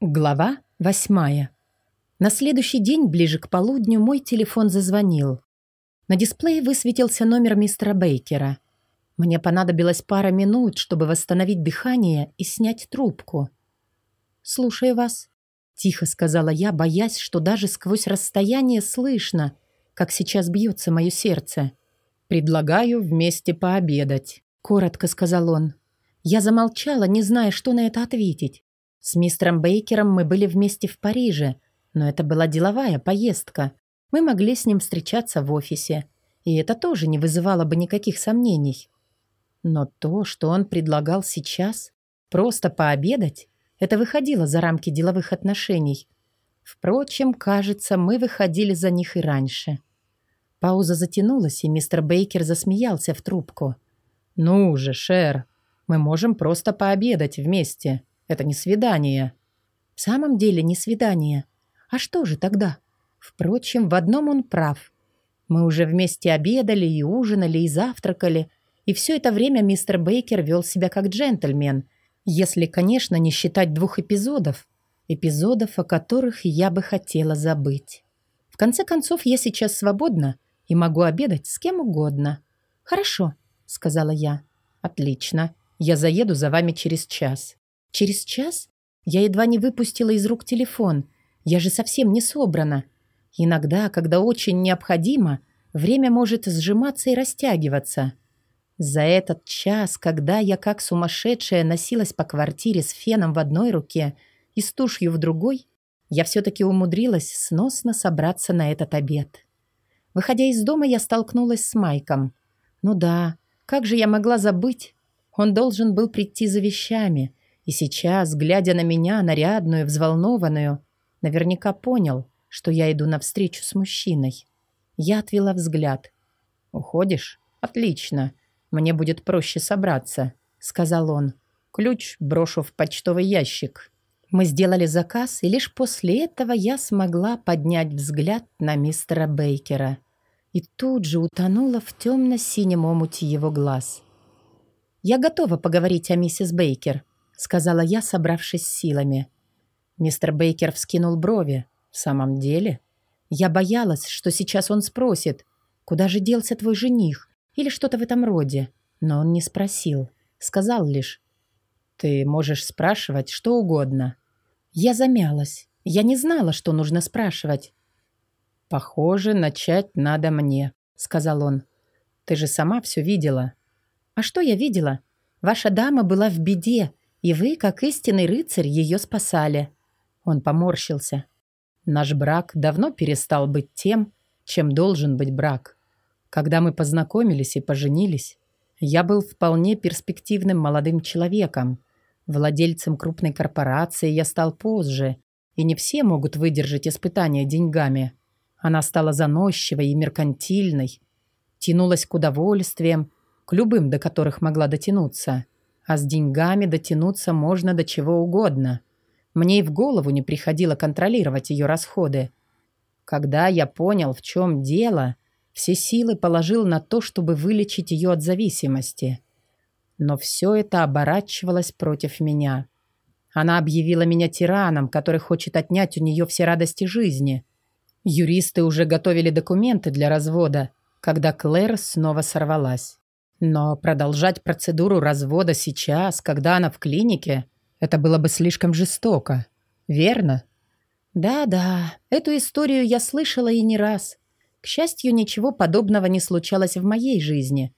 Глава восьмая. На следующий день, ближе к полудню, мой телефон зазвонил. На дисплее высветился номер мистера Бейкера. Мне понадобилось пара минут, чтобы восстановить дыхание и снять трубку. «Слушаю вас», — тихо сказала я, боясь, что даже сквозь расстояние слышно, как сейчас бьется мое сердце. «Предлагаю вместе пообедать», — коротко сказал он. Я замолчала, не зная, что на это ответить. С мистером Бейкером мы были вместе в Париже, но это была деловая поездка. Мы могли с ним встречаться в офисе, и это тоже не вызывало бы никаких сомнений. Но то, что он предлагал сейчас, просто пообедать, это выходило за рамки деловых отношений. Впрочем, кажется, мы выходили за них и раньше. Пауза затянулась, и мистер Бейкер засмеялся в трубку. «Ну же, Шер, мы можем просто пообедать вместе. Это не свидание. В самом деле не свидание. А что же тогда? Впрочем, в одном он прав. Мы уже вместе обедали и ужинали, и завтракали, и все это время мистер Бейкер вел себя как джентльмен, если, конечно, не считать двух эпизодов, эпизодов, о которых я бы хотела забыть. В конце концов, я сейчас свободна и могу обедать с кем угодно. «Хорошо», — сказала я. «Отлично. Я заеду за вами через час». Через час я едва не выпустила из рук телефон. Я же совсем не собрана. Иногда, когда очень необходимо, время может сжиматься и растягиваться. За этот час, когда я как сумасшедшая носилась по квартире с феном в одной руке и с тушью в другой, я все-таки умудрилась сносно собраться на этот обед. Выходя из дома, я столкнулась с Майком. Ну да, как же я могла забыть? Он должен был прийти за вещами — и сейчас, глядя на меня, нарядную, взволнованную, наверняка понял, что я иду навстречу с мужчиной. Я отвела взгляд. «Уходишь? Отлично. Мне будет проще собраться», — сказал он. «Ключ брошу в почтовый ящик». Мы сделали заказ, и лишь после этого я смогла поднять взгляд на мистера Бейкера. И тут же утонула в темно-синем омуте его глаз. «Я готова поговорить о миссис Бейкер», сказала я, собравшись силами. Мистер Бейкер вскинул брови. В самом деле? Я боялась, что сейчас он спросит, куда же делся твой жених, или что-то в этом роде. Но он не спросил. Сказал лишь, ты можешь спрашивать что угодно. Я замялась. Я не знала, что нужно спрашивать. «Похоже, начать надо мне», — сказал он. «Ты же сама все видела». «А что я видела? Ваша дама была в беде, и вы, как истинный рыцарь, ее спасали». Он поморщился. «Наш брак давно перестал быть тем, чем должен быть брак. Когда мы познакомились и поженились, я был вполне перспективным молодым человеком. Владельцем крупной корпорации я стал позже, и не все могут выдержать испытания деньгами. Она стала заносчивой и меркантильной, тянулась к удовольствиям, к любым, до которых могла дотянуться. А с деньгами дотянуться можно до чего угодно. Мне и в голову не приходило контролировать ее расходы. Когда я понял, в чем дело, все силы положил на то, чтобы вылечить ее от зависимости. Но все это оборачивалось против меня. Она объявила меня тираном, который хочет отнять у нее все радости жизни. Юристы уже готовили документы для развода, когда Клэр снова сорвалась. Но продолжать процедуру развода сейчас, когда она в клинике, это было бы слишком жестоко. Верно? Да-да, эту историю я слышала и не раз. К счастью, ничего подобного не случалось в моей жизни.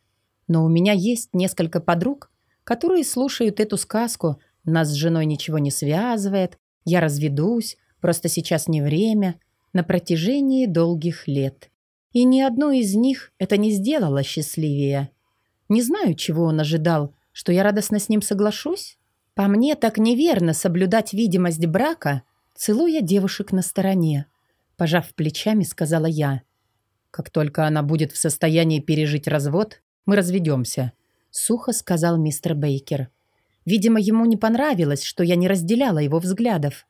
Но у меня есть несколько подруг, которые слушают эту сказку «Нас с женой ничего не связывает», «Я разведусь», «Просто сейчас не время», на протяжении долгих лет. И ни одну из них это не сделало счастливее. Не знаю, чего он ожидал, что я радостно с ним соглашусь. По мне так неверно соблюдать видимость брака, целуя девушек на стороне. Пожав плечами, сказала я. Как только она будет в состоянии пережить развод, мы разведемся. Сухо сказал мистер Бейкер. Видимо, ему не понравилось, что я не разделяла его взглядов.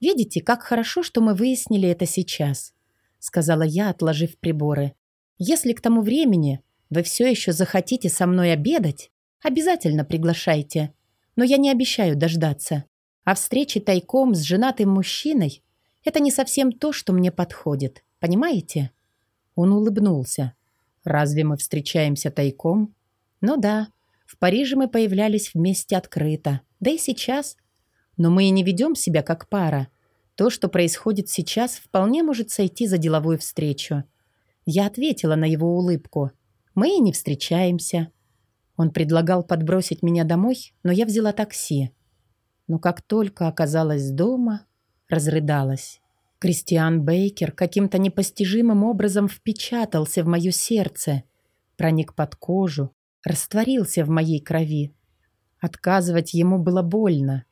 «Видите, как хорошо, что мы выяснили это сейчас», сказала я, отложив приборы. «Если к тому времени вы все еще захотите со мной обедать? Обязательно приглашайте. Но я не обещаю дождаться. А встречи тайком с женатым мужчиной – это не совсем то, что мне подходит. Понимаете? Он улыбнулся. Разве мы встречаемся тайком? Ну да, в Париже мы появлялись вместе открыто. Да и сейчас. Но мы и не ведем себя как пара. То, что происходит сейчас, вполне может сойти за деловую встречу. Я ответила на его улыбку. Мы и не встречаемся. Он предлагал подбросить меня домой, но я взяла такси. Но как только оказалась дома, разрыдалась. Кристиан Бейкер каким-то непостижимым образом впечатался в мое сердце, проник под кожу, растворился в моей крови. Отказывать ему было больно.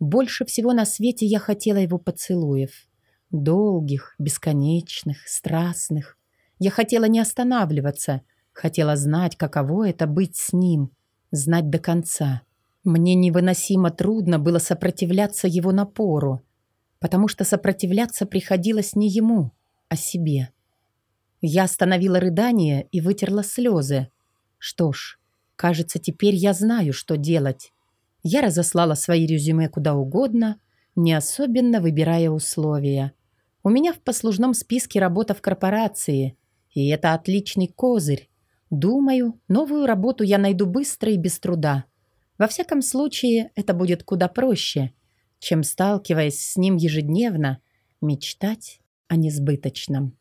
Больше всего на свете я хотела его поцелуев. Долгих, бесконечных, страстных. Я хотела не останавливаться, хотела знать, каково это быть с ним, знать до конца. Мне невыносимо трудно было сопротивляться его напору, потому что сопротивляться приходилось не ему, а себе. Я остановила рыдание и вытерла слезы. Что ж, кажется, теперь я знаю, что делать. Я разослала свои резюме куда угодно, не особенно выбирая условия. У меня в послужном списке работа в корпорации, и это отличный козырь. Думаю, новую работу я найду быстро и без труда. Во всяком случае, это будет куда проще, чем, сталкиваясь с ним ежедневно, мечтать о несбыточном.